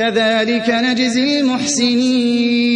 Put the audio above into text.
كذلك نجزي المحسنين.